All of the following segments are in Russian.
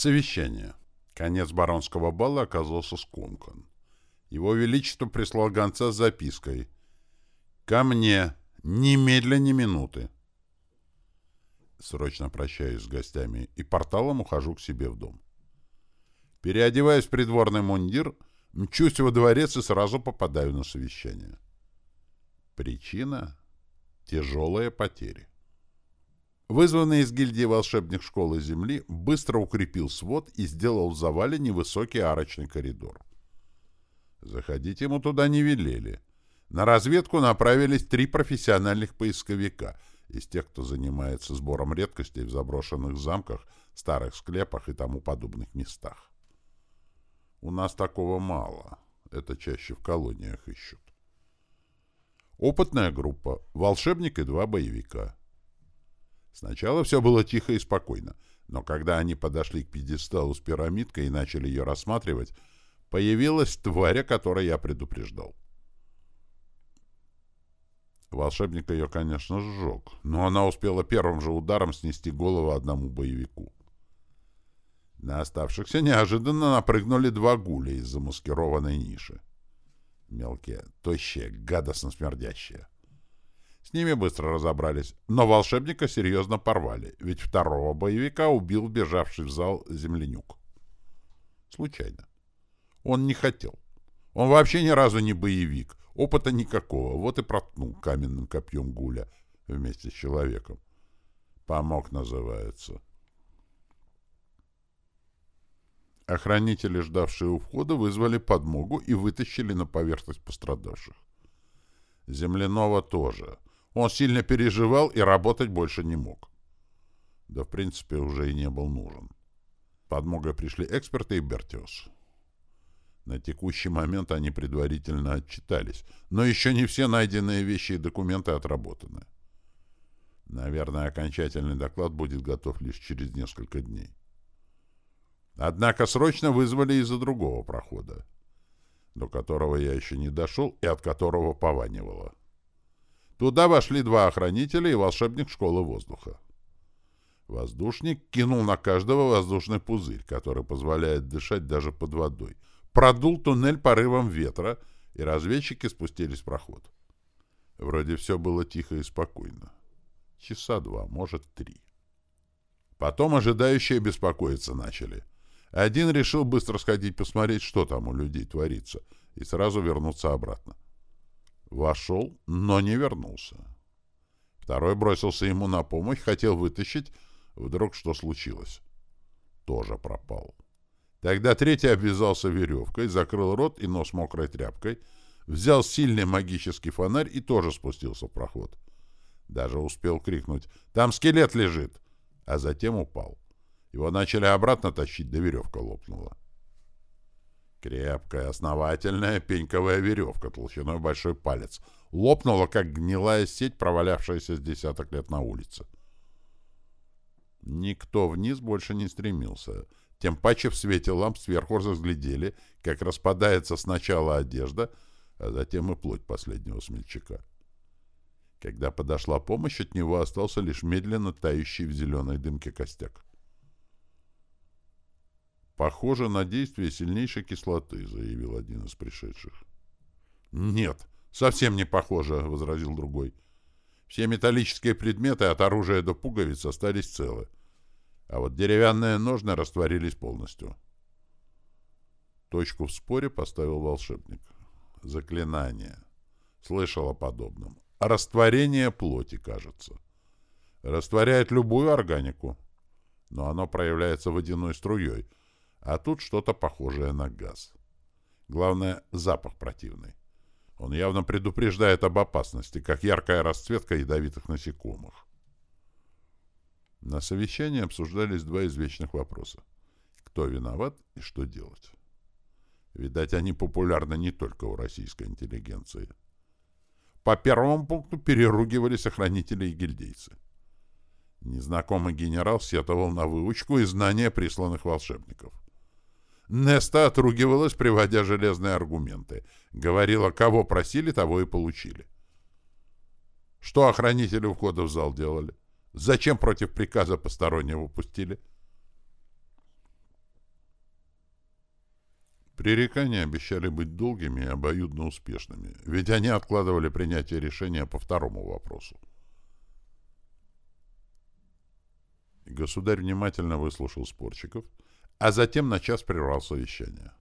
Совещание. Конец баронского бала оказался скомкан. Его Величество прислал гонца с запиской. «Ко мне! Немедленно минуты!» Срочно прощаюсь с гостями и порталом ухожу к себе в дом. Переодеваясь в придворный мундир, мчусь во дворец и сразу попадаю на совещание. Причина — тяжелые потери. Вызванный из гильдии волшебных школы Земли быстро укрепил свод и сделал в завале невысокий арочный коридор. Заходить ему туда не велели. На разведку направились три профессиональных поисковика из тех, кто занимается сбором редкостей в заброшенных замках, старых склепах и тому подобных местах. У нас такого мало. Это чаще в колониях ищут. Опытная группа, волшебник и два боевика — Сначала все было тихо и спокойно, но когда они подошли к пьедесталу с пирамидкой и начали ее рассматривать, появилась тварь, о которой я предупреждал. Волшебник ее, конечно, сжег, но она успела первым же ударом снести голову одному боевику. На оставшихся неожиданно напрыгнули два гуля из замаскированной ниши. Мелкие, тощие, гадостно смердящие. С ними быстро разобрались, но волшебника серьезно порвали, ведь второго боевика убил бежавший в зал землянюк. Случайно. Он не хотел. Он вообще ни разу не боевик, опыта никакого, вот и проткнул каменным копьем гуля вместе с человеком. Помог, называется. Охранители, ждавшие у входа, вызвали подмогу и вытащили на поверхность пострадавших. Земляного тоже — он сильно переживал и работать больше не мог. Да, в принципе, уже и не был нужен. Подмогой пришли эксперты и Бертиус. На текущий момент они предварительно отчитались, но еще не все найденные вещи и документы отработаны. Наверное, окончательный доклад будет готов лишь через несколько дней. Однако срочно вызвали из-за другого прохода, до которого я еще не дошел и от которого пованивало. Туда вошли два охранителя и волшебник школы воздуха. Воздушник кинул на каждого воздушный пузырь, который позволяет дышать даже под водой. Продул туннель порывом ветра, и разведчики спустились в проход. Вроде все было тихо и спокойно. Часа два, может, три. Потом ожидающие беспокоиться начали. Один решил быстро сходить посмотреть, что там у людей творится, и сразу вернуться обратно. Вошел, но не вернулся. Второй бросился ему на помощь, хотел вытащить. Вдруг что случилось? Тоже пропал. Тогда третий обвязался веревкой, закрыл рот и нос мокрой тряпкой, взял сильный магический фонарь и тоже спустился в проход. Даже успел крикнуть «Там скелет лежит!» А затем упал. Его начали обратно тащить, да веревка лопнула. Крепкая, основательная пеньковая веревка толщиной большой палец. Лопнула, как гнилая сеть, провалявшаяся с десяток лет на улице. Никто вниз больше не стремился. Тем паче в свете ламп сверху разглядели, как распадается сначала одежда, а затем и плоть последнего смельчака. Когда подошла помощь, от него остался лишь медленно тающий в зеленой дымке костяк. «Похоже на действие сильнейшей кислоты», — заявил один из пришедших. «Нет, совсем не похоже», — возразил другой. «Все металлические предметы от оружия до пуговиц остались целы, а вот деревянные ножны растворились полностью». Точку в споре поставил волшебник. «Заклинание. Слышал о подобном. Растворение плоти, кажется. Растворяет любую органику, но оно проявляется водяной струей — а тут что-то похожее на газ. Главное, запах противный. Он явно предупреждает об опасности, как яркая расцветка ядовитых насекомых. На совещании обсуждались два извечных вопроса. Кто виноват и что делать? Видать, они популярны не только у российской интеллигенции. По первому пункту переругивались охранители и гильдейцы. Незнакомый генерал сетовал на выучку и знания присланных волшебников. Неста отругивалась, приводя железные аргументы. Говорила, кого просили, того и получили. Что охранители входа в зал делали? Зачем против приказа постороннего пустили? Пререкания обещали быть долгими и обоюдно успешными, ведь они откладывали принятие решения по второму вопросу. Государь внимательно выслушал спорщиков, а затем на час прервал совещание.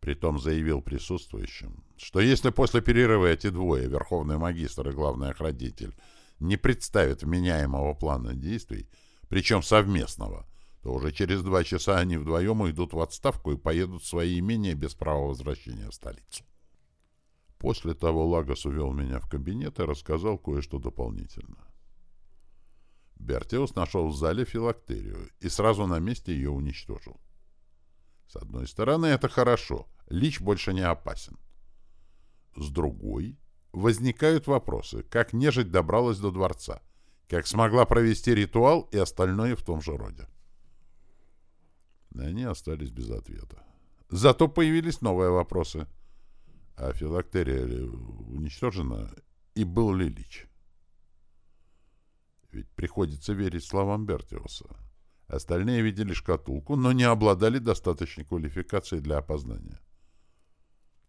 Притом заявил присутствующим, что если после перерыва эти двое, верховный магистр и главный охранитель, не представят вменяемого плана действий, причем совместного, то уже через два часа они вдвоем уйдут в отставку и поедут в свои имения без права возвращения в столицу. После того Лагос увел меня в кабинет и рассказал кое-что дополнительно. Бертеус нашел в зале филактерию и сразу на месте ее уничтожил. С одной стороны, это хорошо, Лич больше не опасен. С другой, возникают вопросы, как нежить добралась до дворца, как смогла провести ритуал и остальное в том же роде. Они остались без ответа. Зато появились новые вопросы. А филактерия уничтожена, и был ли Лич? Ведь приходится верить словам Бертиуса. Остальные видели шкатулку, но не обладали достаточной квалификацией для опознания.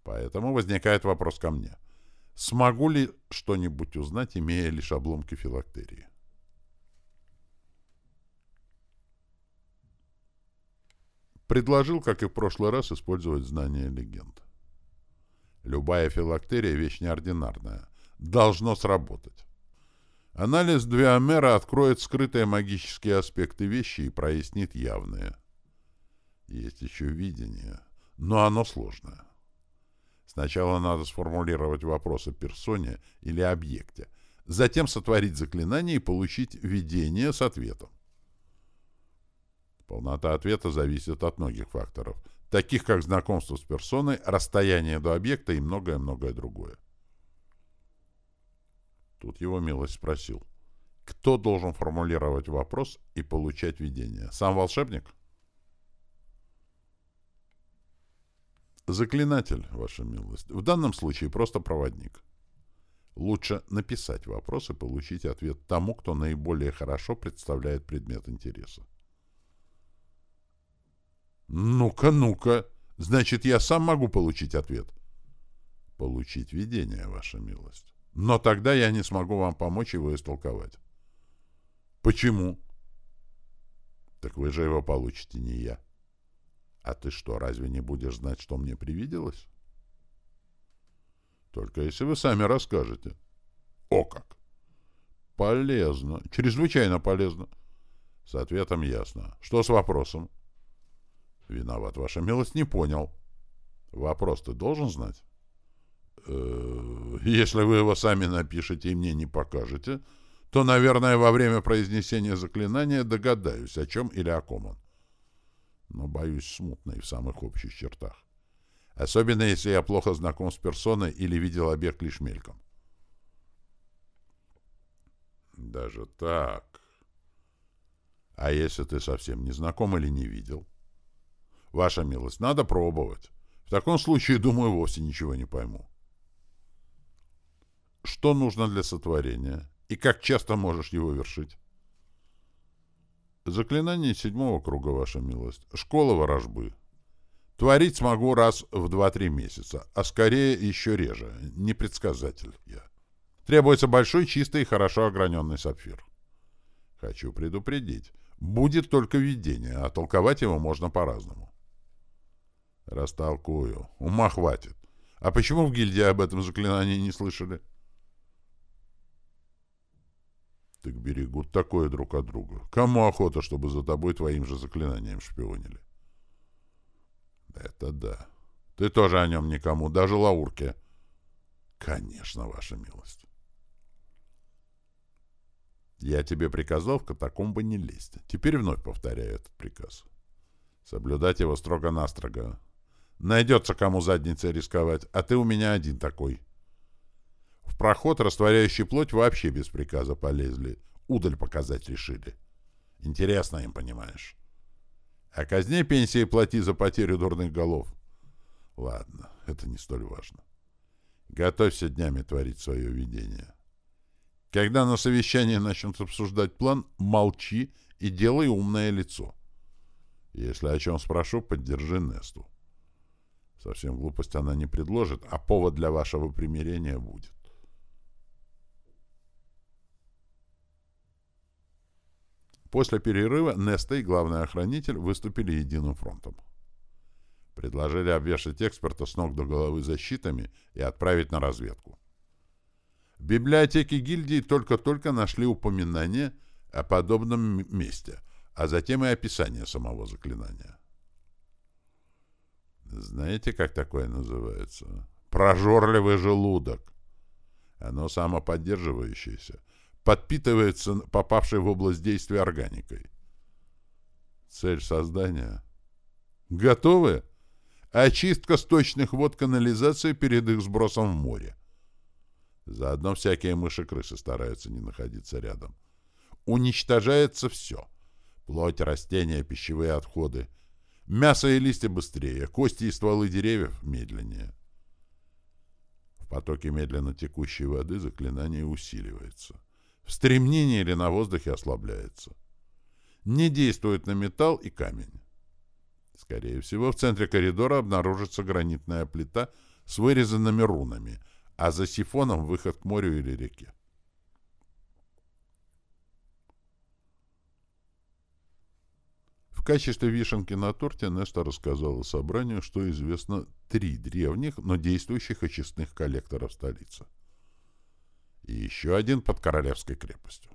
Поэтому возникает вопрос ко мне. Смогу ли что-нибудь узнать, имея лишь обломки филактерии? Предложил, как и в прошлый раз, использовать знания легенд. Любая филактерия — вещь неординарная. Должно сработать. Анализ Двиомера откроет скрытые магические аспекты вещи и прояснит явные. Есть еще видение, но оно сложное. Сначала надо сформулировать вопрос о персоне или объекте, затем сотворить заклинание и получить видение с ответом. Полнота ответа зависит от многих факторов, таких как знакомство с персоной, расстояние до объекта и многое-многое другое. Тут его милость спросил. Кто должен формулировать вопрос и получать видение? Сам волшебник? Заклинатель, ваша милость. В данном случае просто проводник. Лучше написать вопрос и получить ответ тому, кто наиболее хорошо представляет предмет интереса. «Ну-ка, ну-ка! Значит, я сам могу получить ответ?» «Получить видение, ваша милость. Но тогда я не смогу вам помочь его истолковать». «Почему?» «Так вы же его получите, не я». «А ты что, разве не будешь знать, что мне привиделось?» «Только если вы сами расскажете». «О как!» «Полезно. Чрезвычайно полезно». С ответом ясно. «Что с вопросом?» Виноват, ваша милость, не понял. Вопрос ты должен знать? Э, если вы его сами напишете и мне не покажете, то, наверное, во время произнесения заклинания догадаюсь, о чем или о ком он. Но боюсь смутно и в самых общих чертах. Особенно, если я плохо знаком с персоной или видел объект лишь мельком. Даже так. А если ты совсем не знаком или не видел? Ваша милость, надо пробовать. В таком случае, думаю, вовсе ничего не пойму. Что нужно для сотворения? И как часто можешь его вершить? Заклинание седьмого круга, ваша милость. Школа ворожбы. Творить смогу раз в два-три месяца, а скорее еще реже. Непредсказатель я. Требуется большой, чистый и хорошо ограненный сапфир. Хочу предупредить. Будет только видение, а толковать его можно по-разному. Растолкую. Ума хватит. А почему в гильдии об этом заклинании не слышали? Так берегут такое друг от друга. Кому охота, чтобы за тобой твоим же заклинанием шпионили? Это да. Ты тоже о нем никому, даже Лаурке. Конечно, ваша милость. Я тебе приказал в катакомбы не лезть. Теперь вновь повторяю этот приказ. Соблюдать его строго-настрого. Найдется кому задницей рисковать, а ты у меня один такой. Проход, растворяющий плоть, вообще без приказа полезли. Удаль показать решили. Интересно им, понимаешь. А казне пенсии плати за потерю дурных голов. Ладно, это не столь важно. Готовься днями творить свое видение. Когда на совещании начнут обсуждать план, молчи и делай умное лицо. Если о чем спрошу, поддержи Несту. Совсем глупость она не предложит, а повод для вашего примирения будет. После перерыва Неста и главный охранитель выступили единым фронтом. Предложили обвешать эксперта с ног до головы защитами и отправить на разведку. В библиотеке гильдии только-только нашли упоминание о подобном месте, а затем и описание самого заклинания. Знаете, как такое называется? Прожорливый желудок. Оно самоподдерживающееся, подпитывается попавшей в область действия органикой. Цель создания. Готовы? Очистка сточных вод канализации перед их сбросом в море. Заодно всякие мыши-крысы стараются не находиться рядом. Уничтожается все. Плоть, растения, пищевые отходы. Мясо и листья быстрее, кости и стволы деревьев медленнее. В потоке медленно текущей воды заклинание усиливается. В стремнении или на воздухе ослабляется. Не действует на металл и камень. Скорее всего, в центре коридора обнаружится гранитная плита с вырезанными рунами, а за сифоном выход к морю или реке. В качестве вишенки на торте Неста рассказала собранию, что известно три древних, но действующих очистных коллектора в столице. И еще один под Королевской крепостью.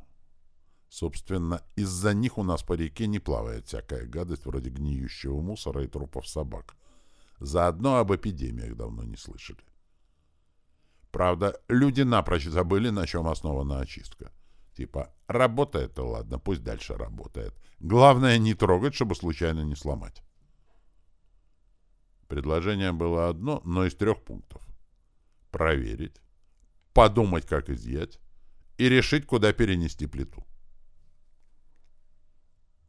Собственно, из-за них у нас по реке не плавает всякая гадость вроде гниющего мусора и трупов собак. Заодно об эпидемиях давно не слышали. Правда, люди напрочь забыли, на чем основана очистка. Типа, работает, то ладно, пусть дальше работает. Главное, не трогать, чтобы случайно не сломать. Предложение было одно, но из трех пунктов. Проверить, подумать, как изъять, и решить, куда перенести плиту.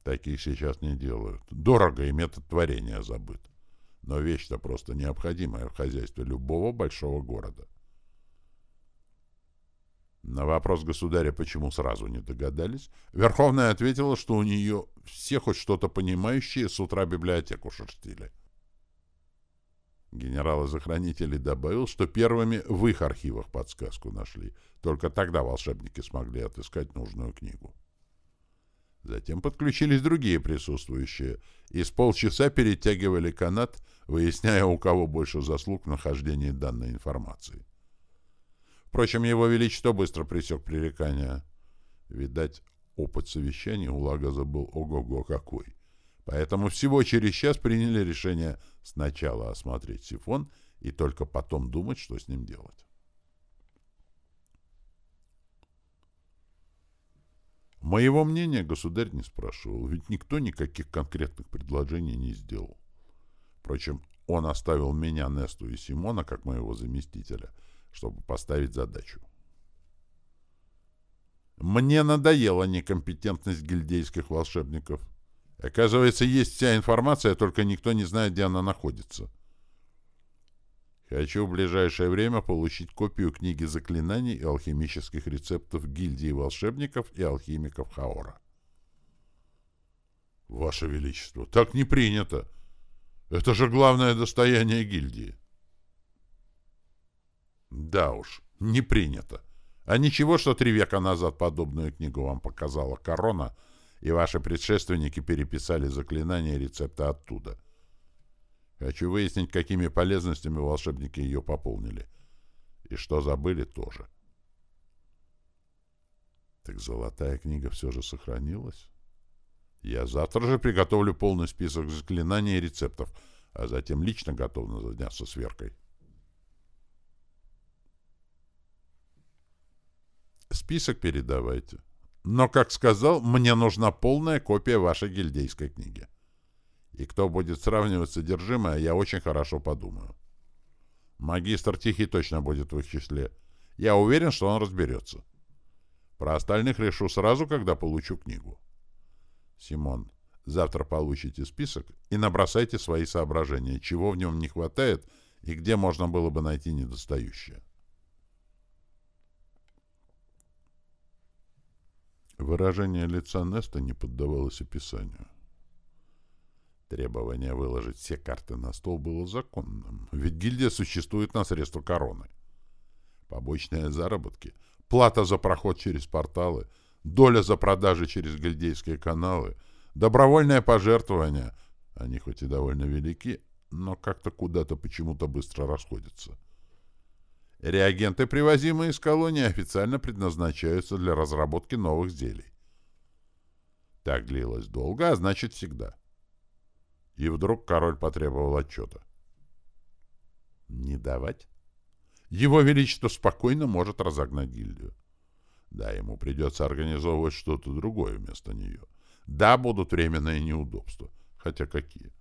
Таких сейчас не делают. Дорого и метод творения забыт. Но вещь-то просто необходимая в хозяйстве любого большого города. На вопрос государя, почему сразу не догадались, Верховная ответила, что у нее все хоть что-то понимающие с утра библиотеку шерстили. Генерал из охранителей добавил, что первыми в их архивах подсказку нашли. Только тогда волшебники смогли отыскать нужную книгу. Затем подключились другие присутствующие и с полчаса перетягивали канат, выясняя, у кого больше заслуг в нахождении данной информации. Впрочем, его величество быстро пресек пререкания. Видать, опыт совещаний у Лагаза был ого-го какой. Поэтому всего через час приняли решение сначала осмотреть сифон и только потом думать, что с ним делать. Моего мнения государь не спрашивал, ведь никто никаких конкретных предложений не сделал. Впрочем, он оставил меня, Несту и Симона, как моего заместителя, чтобы поставить задачу. Мне надоела некомпетентность гильдейских волшебников. Оказывается, есть вся информация, только никто не знает, где она находится. Хочу в ближайшее время получить копию книги заклинаний и алхимических рецептов гильдии волшебников и алхимиков Хаора. Ваше Величество, так не принято. Это же главное достояние гильдии. Да уж, не принято. А ничего, что три века назад подобную книгу вам показала корона, и ваши предшественники переписали заклинания и рецепты оттуда — Хочу выяснить, какими полезностями волшебники ее пополнили. И что забыли тоже. Так золотая книга все же сохранилась? Я завтра же приготовлю полный список заклинаний и рецептов, а затем лично готов заняться сверкой. Список передавайте. Но, как сказал, мне нужна полная копия вашей гильдейской книги. И кто будет сравнивать содержимое, я очень хорошо подумаю. Магистр Тихий точно будет в их числе. Я уверен, что он разберется. Про остальных решу сразу, когда получу книгу. Симон, завтра получите список и набросайте свои соображения, чего в нем не хватает и где можно было бы найти недостающее. Выражение лица Неста не поддавалось описанию. Требование выложить все карты на стол было законным, ведь гильдия существует на средства короны. Побочные заработки, плата за проход через порталы, доля за продажи через гильдейские каналы, добровольное пожертвование, они хоть и довольно велики, но как-то куда-то почему-то быстро расходятся. Реагенты, привозимые из колонии, официально предназначаются для разработки новых зелий. Так длилось долго, а значит всегда. И вдруг король потребовал отчета. Не давать? Его Величество спокойно может разогнать гильдию. Да, ему придется организовывать что-то другое вместо нее. Да, будут временные неудобства. Хотя какие?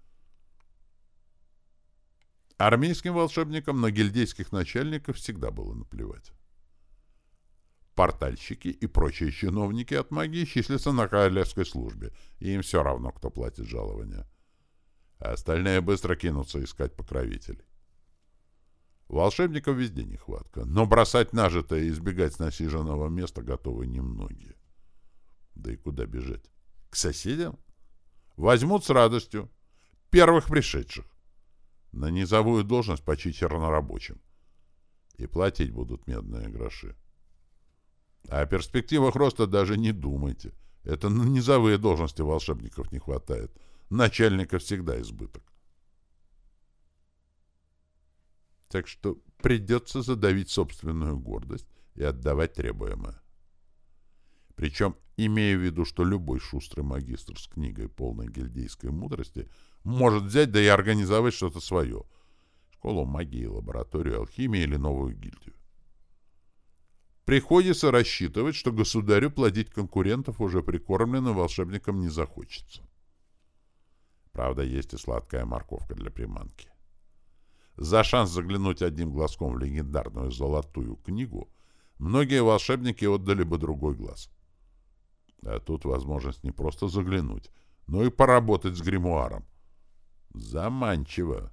Армейским волшебникам на гильдейских начальников всегда было наплевать. Портальщики и прочие чиновники от магии числятся на королевской службе, и им все равно, кто платит жалования. А остальные быстро кинутся искать покровителей. Волшебников везде нехватка, но бросать нажитое и избегать насиженного места готовы немногие. Да и куда бежать? К соседям? Возьмут с радостью. Первых пришедших на низовую должность почти чернорабочим. И платить будут медные гроши. А о перспективах роста даже не думайте. Это на низовые должности волшебников не хватает. Начальника всегда избыток. Так что придется задавить собственную гордость и отдавать требуемое. Причем, имея в виду, что любой шустрый магистр с книгой полной гильдейской мудрости может взять да и организовать что-то свое. Школу магии, лабораторию алхимии или новую гильдию. Приходится рассчитывать, что государю плодить конкурентов уже прикормленным волшебникам не захочется. Правда, есть и сладкая морковка для приманки. За шанс заглянуть одним глазком в легендарную золотую книгу многие волшебники отдали бы другой глаз. А тут возможность не просто заглянуть, но и поработать с гримуаром. Заманчиво.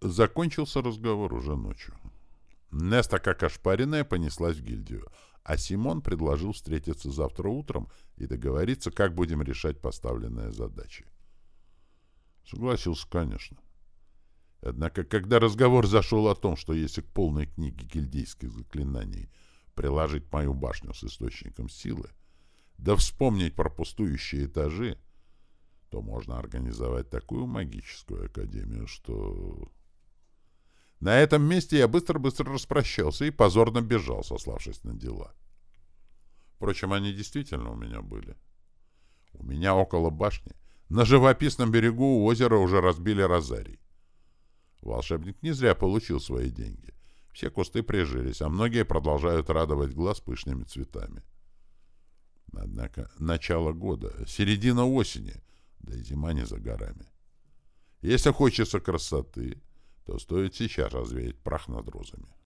Закончился разговор уже ночью. Неста, как ошпаренная, понеслась в гильдию, а Симон предложил встретиться завтра утром и договориться, как будем решать поставленные задачи. Согласился, конечно. Однако, когда разговор зашел о том, что если к полной книге гильдейских заклинаний приложить мою башню с источником силы, да вспомнить про пустующие этажи, то можно организовать такую магическую академию, что... На этом месте я быстро-быстро распрощался и позорно бежал, сославшись на дела. Впрочем, они действительно у меня были. У меня около башни, на живописном берегу у озера уже разбили розарий. Волшебник не зря получил свои деньги. Все кусты прижились, а многие продолжают радовать глаз пышными цветами. Однако начало года, середина осени, да и зима не за горами. Если хочется красоты, то стоит сейчас развеять прах над розами.